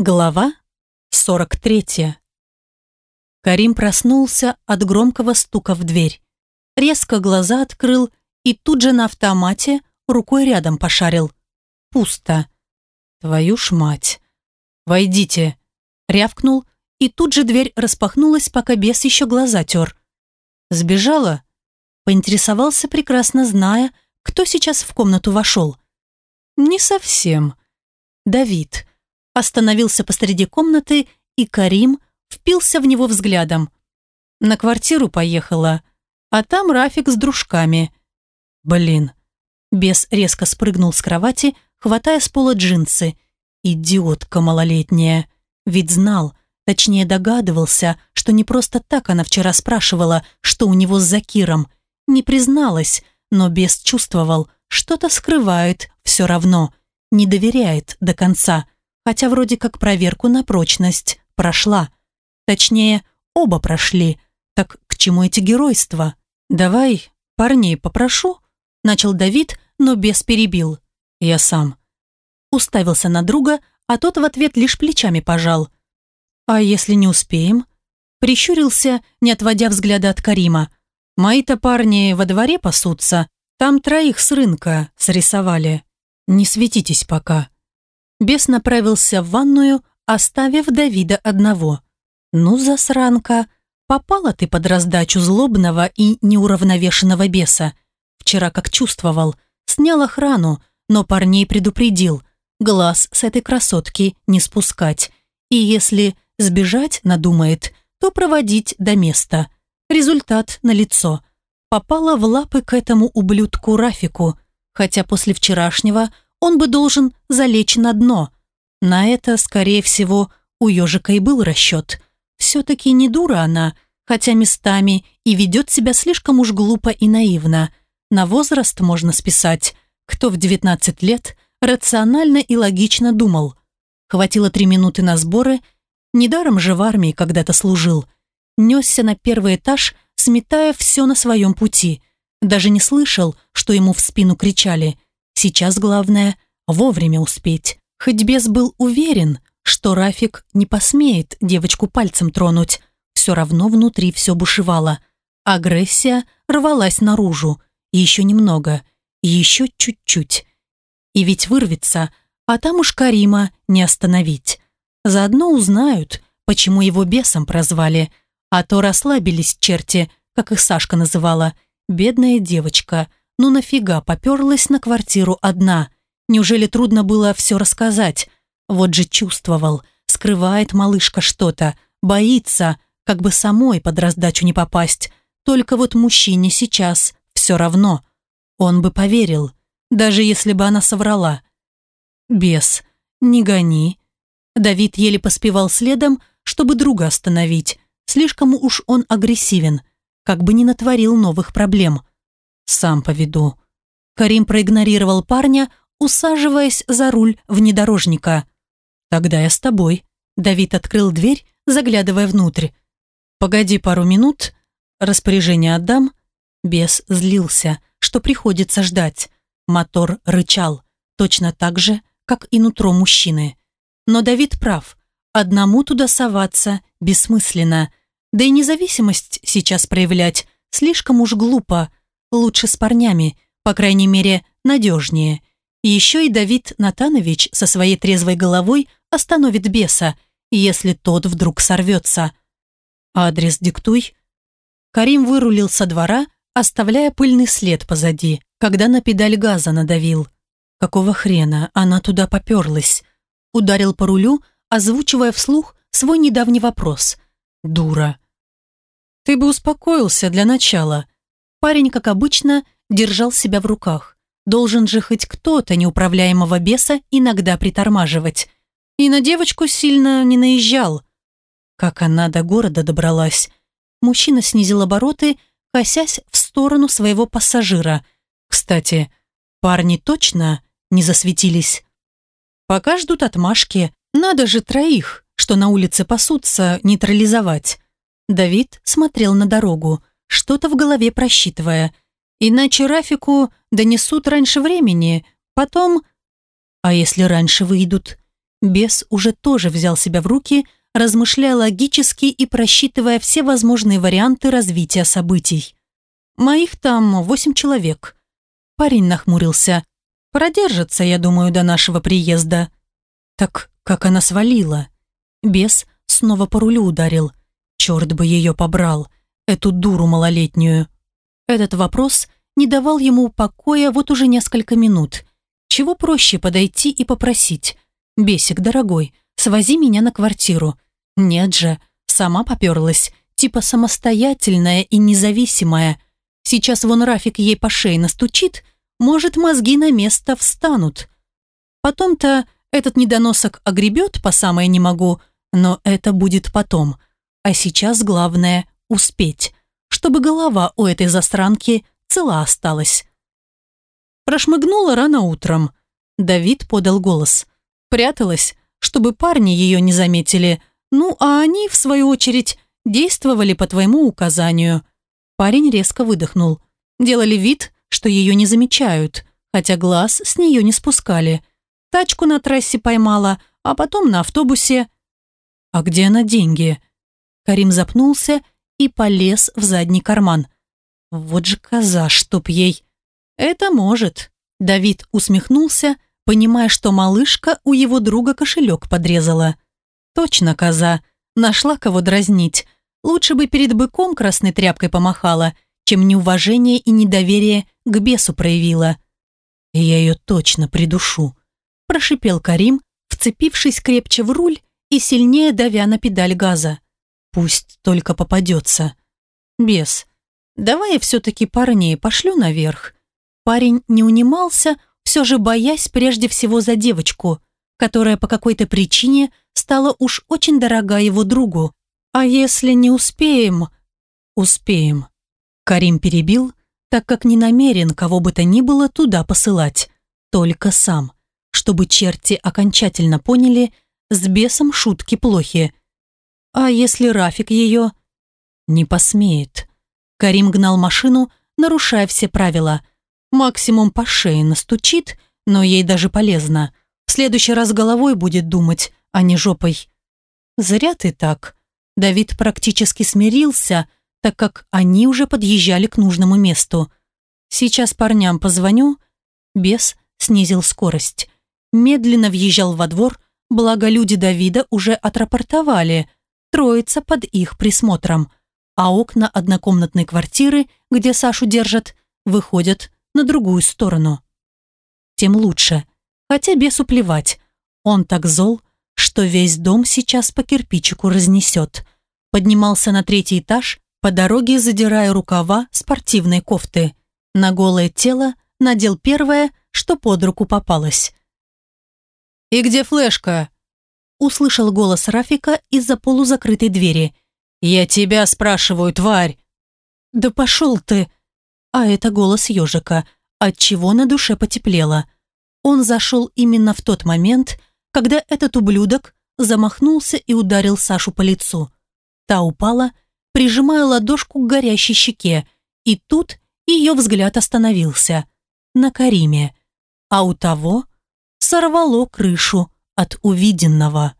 Глава 43. Карим проснулся от громкого стука в дверь. Резко глаза открыл и тут же на автомате рукой рядом пошарил. Пусто. Твою ж мать. «Войдите», — рявкнул, и тут же дверь распахнулась, пока бес еще глаза тер. «Сбежала?» — поинтересовался, прекрасно зная, кто сейчас в комнату вошел. «Не совсем. Давид» остановился посреди комнаты, и Карим впился в него взглядом. На квартиру поехала, а там Рафик с дружками. Блин. Бес резко спрыгнул с кровати, хватая с пола джинсы. Идиотка малолетняя. Ведь знал, точнее догадывался, что не просто так она вчера спрашивала, что у него с Закиром. Не призналась, но бес чувствовал, что-то скрывает все равно, не доверяет до конца хотя вроде как проверку на прочность прошла. Точнее, оба прошли. Так к чему эти геройства? «Давай парней попрошу», — начал Давид, но без перебил. «Я сам». Уставился на друга, а тот в ответ лишь плечами пожал. «А если не успеем?» Прищурился, не отводя взгляда от Карима. «Мои-то парни во дворе пасутся, там троих с рынка срисовали. Не светитесь пока». Бес направился в ванную, оставив Давида одного. «Ну, засранка, попала ты под раздачу злобного и неуравновешенного беса. Вчера как чувствовал, снял охрану, но парней предупредил, глаз с этой красотки не спускать. И если сбежать надумает, то проводить до места. Результат налицо. Попала в лапы к этому ублюдку Рафику, хотя после вчерашнего – он бы должен залечь на дно. На это, скорее всего, у ежика и был расчет. Все-таки не дура она, хотя местами и ведет себя слишком уж глупо и наивно. На возраст можно списать. Кто в 19 лет рационально и логично думал. Хватило три минуты на сборы, недаром же в армии когда-то служил. Несся на первый этаж, сметая все на своем пути. Даже не слышал, что ему в спину кричали – Сейчас главное – вовремя успеть. Хоть бес был уверен, что Рафик не посмеет девочку пальцем тронуть, все равно внутри все бушевало. Агрессия рвалась наружу. Еще немного. Еще чуть-чуть. И ведь вырвется, а там уж Карима не остановить. Заодно узнают, почему его бесом прозвали. А то расслабились черти, как их Сашка называла. Бедная девочка – ну нафига поперлась на квартиру одна? Неужели трудно было все рассказать? Вот же чувствовал, скрывает малышка что-то, боится, как бы самой под раздачу не попасть. Только вот мужчине сейчас все равно. Он бы поверил, даже если бы она соврала. Бес, не гони. Давид еле поспевал следом, чтобы друга остановить. Слишком уж он агрессивен, как бы не натворил новых проблем. Сам поведу. Карим проигнорировал парня, усаживаясь за руль внедорожника. Тогда я с тобой. Давид открыл дверь, заглядывая внутрь. Погоди пару минут, распоряжение отдам. Бес злился, что приходится ждать. Мотор рычал, точно так же, как и нутро мужчины. Но Давид прав. Одному туда соваться бессмысленно. Да и независимость сейчас проявлять слишком уж глупо. Лучше с парнями, по крайней мере, надежнее. Еще и Давид Натанович со своей трезвой головой остановит беса, если тот вдруг сорвется. «Адрес диктуй». Карим вырулил со двора, оставляя пыльный след позади, когда на педаль газа надавил. Какого хрена она туда поперлась? Ударил по рулю, озвучивая вслух свой недавний вопрос. «Дура». «Ты бы успокоился для начала», Парень, как обычно, держал себя в руках. Должен же хоть кто-то неуправляемого беса иногда притормаживать. И на девочку сильно не наезжал. Как она до города добралась. Мужчина снизил обороты, косясь в сторону своего пассажира. Кстати, парни точно не засветились. Пока ждут отмашки, надо же троих, что на улице пасутся, нейтрализовать. Давид смотрел на дорогу что-то в голове просчитывая. Иначе Рафику донесут раньше времени, потом... А если раньше выйдут? Бес уже тоже взял себя в руки, размышляя логически и просчитывая все возможные варианты развития событий. «Моих там восемь человек». Парень нахмурился. «Продержится, я думаю, до нашего приезда». «Так как она свалила?» Бес снова по рулю ударил. Черт бы ее побрал, эту дуру малолетнюю. Этот вопрос не давал ему покоя вот уже несколько минут. Чего проще подойти и попросить? «Бесик, дорогой, свози меня на квартиру». Нет же, сама поперлась, типа самостоятельная и независимая. Сейчас вон Рафик ей по шее настучит, может, мозги на место встанут. Потом-то этот недоносок огребет по самое не могу, но это будет потом. А сейчас главное – успеть, чтобы голова у этой застранки цела осталась. Прошмыгнула рано утром. Давид подал голос. Пряталась, чтобы парни ее не заметили. Ну, а они, в свою очередь, действовали по твоему указанию. Парень резко выдохнул. Делали вид, что ее не замечают, хотя глаз с нее не спускали. Тачку на трассе поймала, а потом на автобусе. «А где она деньги?» Карим запнулся и полез в задний карман. «Вот же коза, чтоб ей...» «Это может». Давид усмехнулся, понимая, что малышка у его друга кошелек подрезала. «Точно коза. Нашла кого дразнить. Лучше бы перед быком красной тряпкой помахала, чем неуважение и недоверие к бесу проявила. Я ее точно придушу», – прошипел Карим, вцепившись крепче в руль и сильнее давя на педаль газа. «Пусть только попадется». «Бес, давай я все-таки парней пошлю наверх». Парень не унимался, все же боясь прежде всего за девочку, которая по какой-то причине стала уж очень дорога его другу. «А если не успеем?» «Успеем». Карим перебил, так как не намерен кого бы то ни было туда посылать. Только сам, чтобы черти окончательно поняли, с бесом шутки плохи. А если Рафик ее? Не посмеет. Карим гнал машину, нарушая все правила. Максимум по шее настучит, но ей даже полезно. В следующий раз головой будет думать, а не жопой. Зря ты так. Давид практически смирился, так как они уже подъезжали к нужному месту. Сейчас парням позвоню. Бес снизил скорость. Медленно въезжал во двор, благо люди Давида уже отрапортовали. Троица под их присмотром. А окна однокомнатной квартиры, где Сашу держат, выходят на другую сторону. Тем лучше. Хотя бесу плевать. Он так зол, что весь дом сейчас по кирпичику разнесет. Поднимался на третий этаж, по дороге задирая рукава спортивной кофты. На голое тело надел первое, что под руку попалось. «И где флешка?» Услышал голос Рафика из-за полузакрытой двери. «Я тебя спрашиваю, тварь!» «Да пошел ты!» А это голос ежика, отчего на душе потеплело. Он зашел именно в тот момент, когда этот ублюдок замахнулся и ударил Сашу по лицу. Та упала, прижимая ладошку к горящей щеке, и тут ее взгляд остановился. На Кариме. А у того сорвало крышу от увиденного.